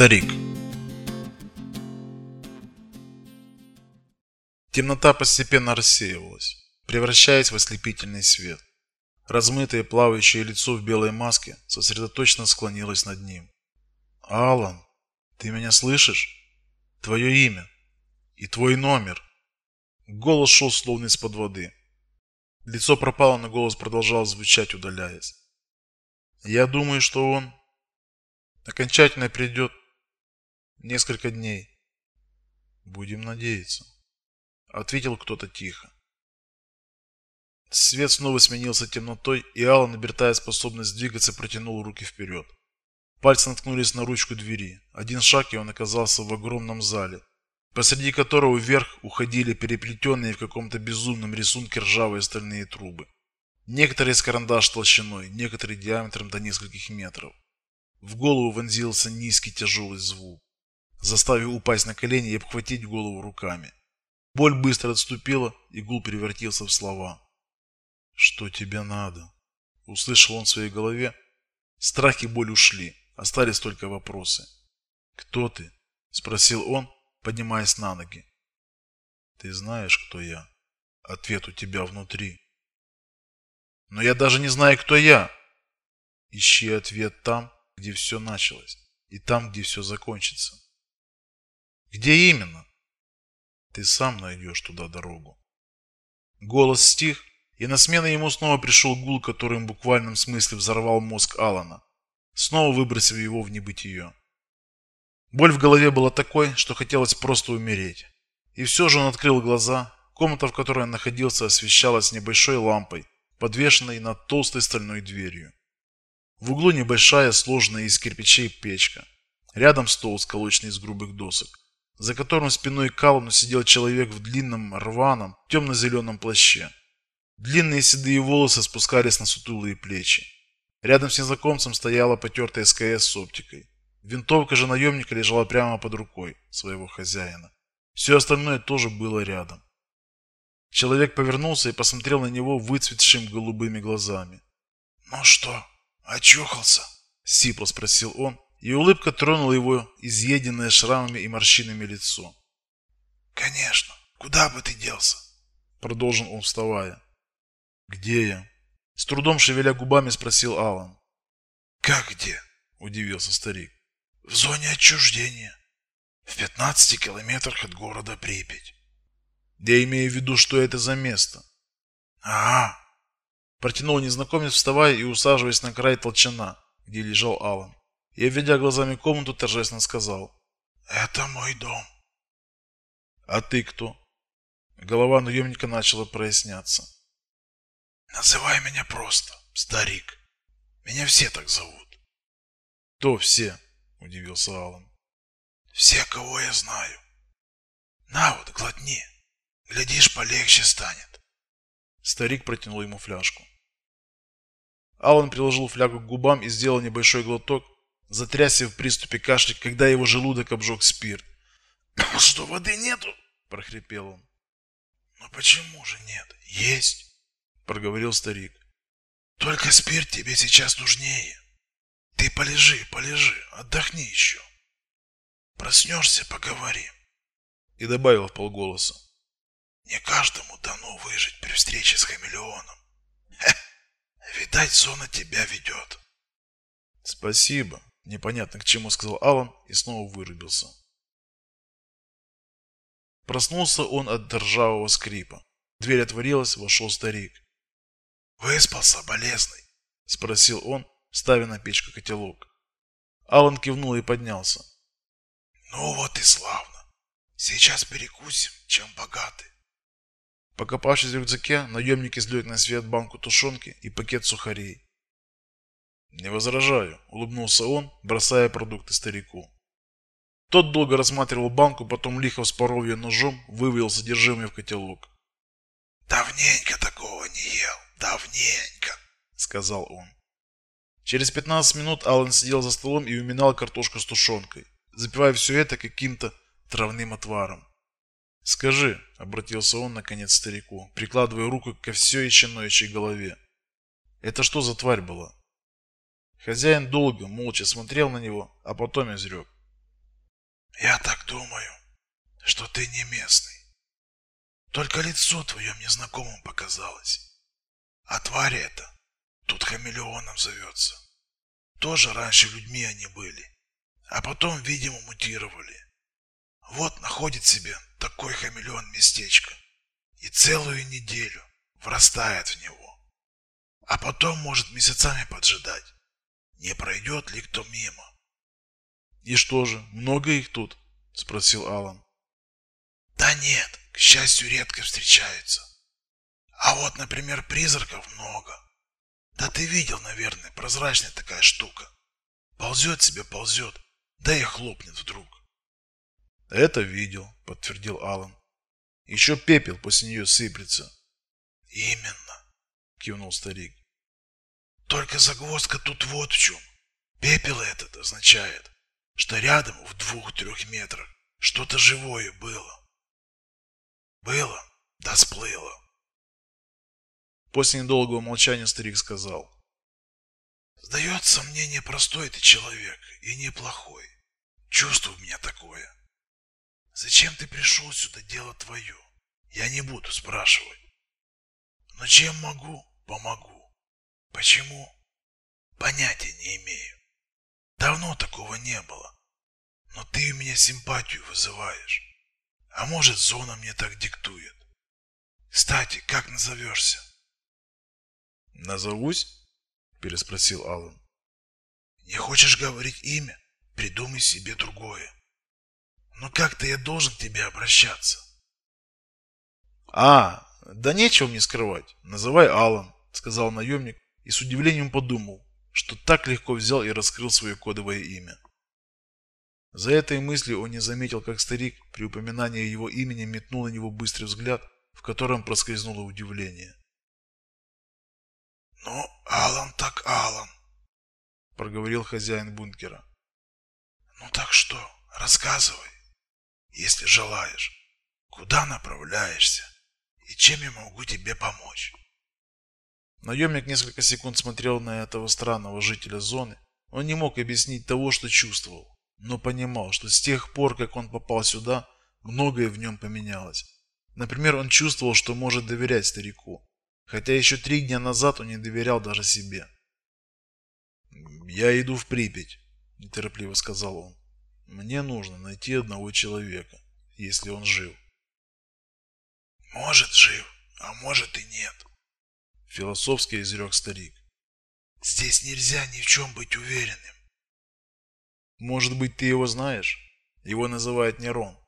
Старик Темнота постепенно рассеивалась, превращаясь в ослепительный свет. Размытое плавающее лицо в белой маске сосредоточенно склонилось над ним. «Алан, ты меня слышишь? Твое имя и твой номер!» Голос шел словно из-под воды. Лицо пропало, но голос продолжал звучать, удаляясь. «Я думаю, что он окончательно придет несколько дней. Будем надеяться, ответил кто-то тихо. Свет снова сменился темнотой, и Алан, обретая способность двигаться, протянул руки вперед. Пальцы наткнулись на ручку двери. Один шаг, и он оказался в огромном зале, посреди которого вверх уходили переплетенные в каком-то безумном рисунке ржавые стальные трубы. Некоторые с карандаш толщиной, некоторые диаметром до нескольких метров. В голову вонзился низкий тяжелый звук, заставив упасть на колени и обхватить голову руками. Боль быстро отступила, и гул превратился в слова. «Что тебе надо?» Услышал он в своей голове. Страх и боль ушли, остались только вопросы. «Кто ты?» Спросил он, поднимаясь на ноги. «Ты знаешь, кто я?» Ответ у тебя внутри. «Но я даже не знаю, кто я!» Ищи ответ там, где все началось, и там, где все закончится. Где именно? Ты сам найдешь туда дорогу. Голос стих, и на смену ему снова пришел гул, который в буквальном смысле взорвал мозг Алана, снова выбросив его в небытие. Боль в голове была такой, что хотелось просто умереть. И все же он открыл глаза. Комната, в которой он находился, освещалась небольшой лампой, подвешенной над толстой стальной дверью. В углу небольшая, сложная из кирпичей печка. Рядом стол, сколоченный из грубых досок, за которым спиной к Аллану сидел человек в длинном, рваном, темно-зеленом плаще. Длинные седые волосы спускались на сутулые плечи. Рядом с незнакомцем стояла потертая СКС с оптикой. Винтовка же наемника лежала прямо под рукой своего хозяина. Все остальное тоже было рядом. Человек повернулся и посмотрел на него выцветшими голубыми глазами. «Ну что?» «Очухался?» – сипло спросил он, и улыбка тронула его изъеденное шрамами и морщинами лицо. «Конечно. Куда бы ты делся?» – продолжил он, вставая. «Где я?» – с трудом шевеля губами спросил Алан. «Как где?» – удивился старик. «В зоне отчуждения. В 15 километрах от города Припять». «Я имею в виду, что это за место». «Ага, Протянул незнакомец, вставая и усаживаясь на край толчана, где лежал Алан. И, обведя глазами комнату, торжественно сказал. «Это мой дом». «А ты кто?» Голова наемника начала проясняться. «Называй меня просто, старик. Меня все так зовут». «Кто все?» – удивился Алан. «Все, кого я знаю. На вот, глотни. Глядишь, полегче станет». Старик протянул ему фляжку. Алан приложил флягу к губам и сделал небольшой глоток, затрясся в приступе кашля, когда его желудок обжег спирт. «Что, воды нету?» – прохрипел он. «Ну почему же нет? Есть!» – проговорил старик. «Только спирт тебе сейчас нужнее. Ты полежи, полежи, отдохни еще. Проснешься, поговорим». И добавил в полголоса. «Не каждому дано выжить при встрече с хамелеоном. Видать, зона тебя ведет. Спасибо. Непонятно к чему сказал Алан и снова вырубился. Проснулся он от ржавого скрипа. Дверь отворилась, вошел старик. «Выспался, болезный?» – спросил он, ставя на печку котелок. Алан кивнул и поднялся. «Ну вот и славно. Сейчас перекусим, чем богаты». Покопавшись в рюкзаке, наемник извлек на свет банку тушенки и пакет сухарей. «Не возражаю», — улыбнулся он, бросая продукты старику. Тот долго рассматривал банку, потом лихо вспорол ее ножом, вывел содержимое в котелок. «Давненько такого не ел, давненько», — сказал он. Через 15 минут Аллан сидел за столом и уминал картошку с тушенкой, запивая все это каким-то травным отваром. «Скажи», — обратился он наконец старику, прикладывая руку ко все еще ноющей голове. «Это что за тварь была?» Хозяин долго, молча смотрел на него, а потом изрек. Я так думаю, что ты не местный. Только лицо твое мне знакомым показалось. А тварь эта тут хамелеоном зовется. Тоже раньше людьми они были, а потом, видимо, мутировали. Вот находит себе такой хамелеон местечко и целую неделю врастает в него. А потом может месяцами поджидать, не пройдет ли кто мимо. И что же, много их тут? Спросил Алан. Да нет, к счастью, редко встречаются. А вот, например, призраков много. Да ты видел, наверное, прозрачная такая штука. Ползет себе, ползет, да и хлопнет вдруг. Это видел, подтвердил Алан. Еще пепел после нее сыплется. Именно, кивнул старик. Только загвоздка тут вот в чем. Пепел этот означает, что рядом в двух-трех метрах что-то живое было. Было, да сплыло. После недолгого молчания старик сказал. Сдается мне непростой ты человек и неплохой. Чувство у меня такое. Зачем ты пришел сюда, дело твое? Я не буду спрашивать. Но чем могу, помогу. Почему? Понятия не имею. Давно такого не было. Но ты у меня симпатию вызываешь. А может, зона мне так диктует. Кстати, как назовешься? Назовусь? Переспросил Алан. Не хочешь говорить имя? Придумай себе другое. Но как-то я должен к тебе обращаться. А, да нечего мне скрывать. Называй Алан, сказал наемник и с удивлением подумал, что так легко взял и раскрыл свое кодовое имя. За этой мыслью он не заметил, как старик при упоминании его имени метнул на него быстрый взгляд, в котором проскользнуло удивление. «Ну, Алан так Алан», — проговорил хозяин бункера. «Ну так что, рассказывай, если желаешь, куда направляешься и чем я могу тебе помочь?» Наемник несколько секунд смотрел на этого странного жителя зоны. Он не мог объяснить того, что чувствовал но понимал, что с тех пор, как он попал сюда, многое в нем поменялось. Например, он чувствовал, что может доверять старику, хотя еще три дня назад он не доверял даже себе. «Я иду в Припять», – неторопливо сказал он. «Мне нужно найти одного человека, если он жив». «Может, жив, а может и нет», – философски изрек старик. «Здесь нельзя ни в чем быть уверенным. Может быть, ты его знаешь? Его называют Нерон.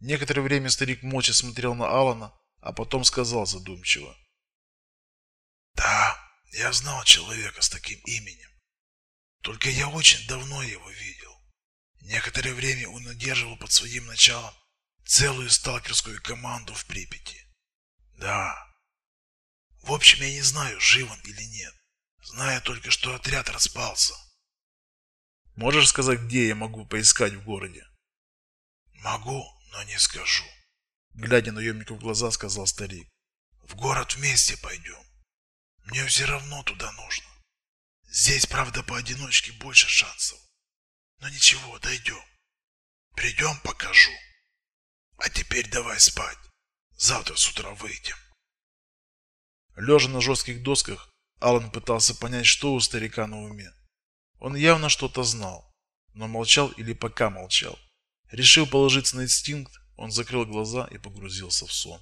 Некоторое время старик молча смотрел на Алана, а потом сказал задумчиво. Да, я знал человека с таким именем. Только я очень давно его видел. Некоторое время он удерживал под своим началом целую сталкерскую команду в Припяти. Да. В общем, я не знаю, жив он или нет. Знаю только, что отряд распался. Можешь сказать, где я могу поискать в городе? Могу, но не скажу. Глядя наемнику в глаза, сказал старик. В город вместе пойдем. Мне все равно туда нужно. Здесь, правда, поодиночке больше шансов. Но ничего, дойдем. Придем, покажу. А теперь давай спать. Завтра с утра выйдем. Лежа на жестких досках, Алан пытался понять, что у старика на уме. Он явно что-то знал, но молчал или пока молчал. Решил положиться на инстинкт, он закрыл глаза и погрузился в сон.